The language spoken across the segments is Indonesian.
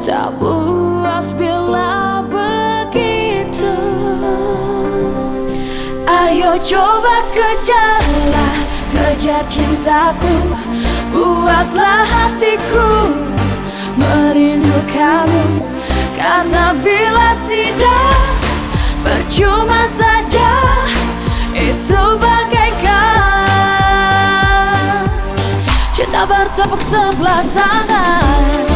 tak puas bila begitu. Ayo coba kejarlah, kejar cintaku. Buatlah hatiku merindu kamu. Karena bila tidak percuma saja. Itu bagaikan Cinta bertepuk sebelah tangan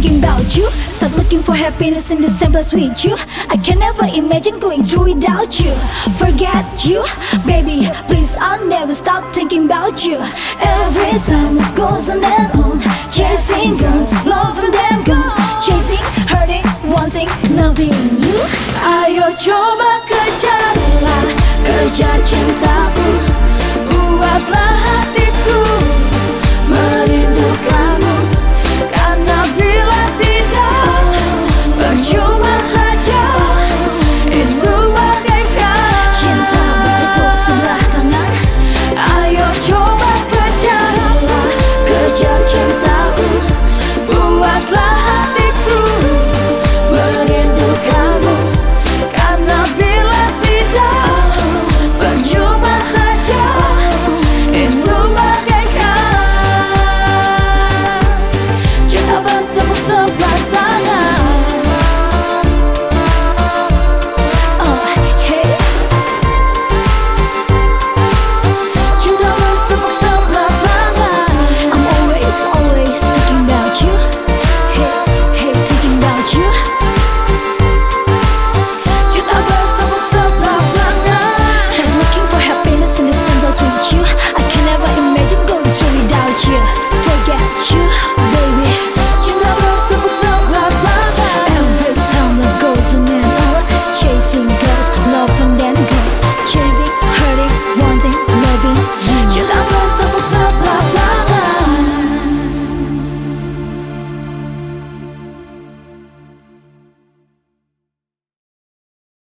thinking about you. Start looking for happiness in the same with you. I can never imagine going through without you. Forget you, baby. Please, I'll never stop thinking about you. Every time it goes on and on. Chasing girls, loving them gone. Chasing, hurting, wanting, loving you. Kejarlah Kejar cinta